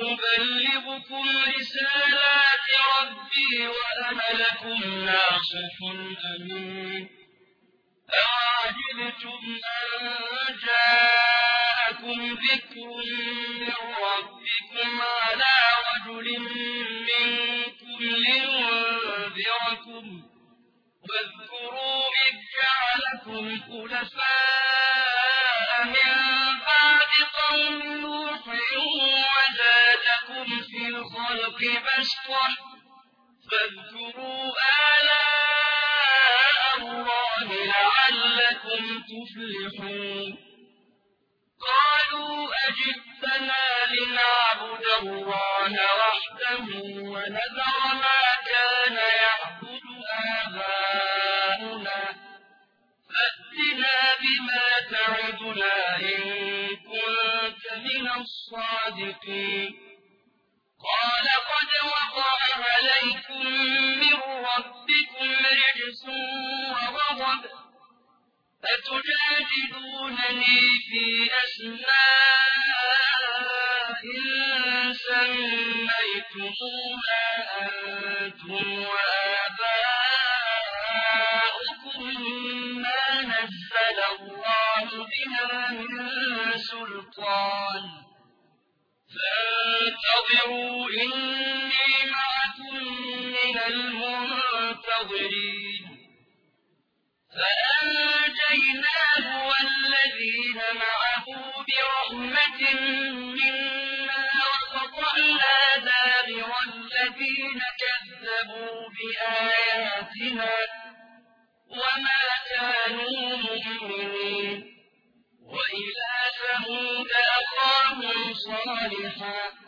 أبلغكم رسالات ربي وأنا لكم ناصح أمين. أعجبتم أن جاءكم ذكر من ربكم على رجل منكم لينذركم. واذكروا إذ جعلكم خلفاء من بعد قوم نوح بسطة فاذكروا آلاء الله لعلكم تفلحون. قالوا أجبتنا لنعبد الله وحده ونذر ما كان يعبد آباؤنا. فأتنا بما تعدنا إن كنت من الصادقين. قال قد وقع عليكم من ربكم رجس وغضب أتجادلونني في أسماء سميتموها أنتم وآباؤكم ما نزل الله بها من سلطان فانتظروا إني معكم من المنتظرين. فأنجيناه والذين معه برحمة منا وقطعنا دابر الذين كذبوا بآياتنا وما كانوا مؤمنين. وإلى ثمود أخاهم صالحا.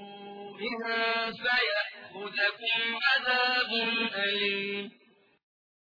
فيأخذكم عذاب أليم.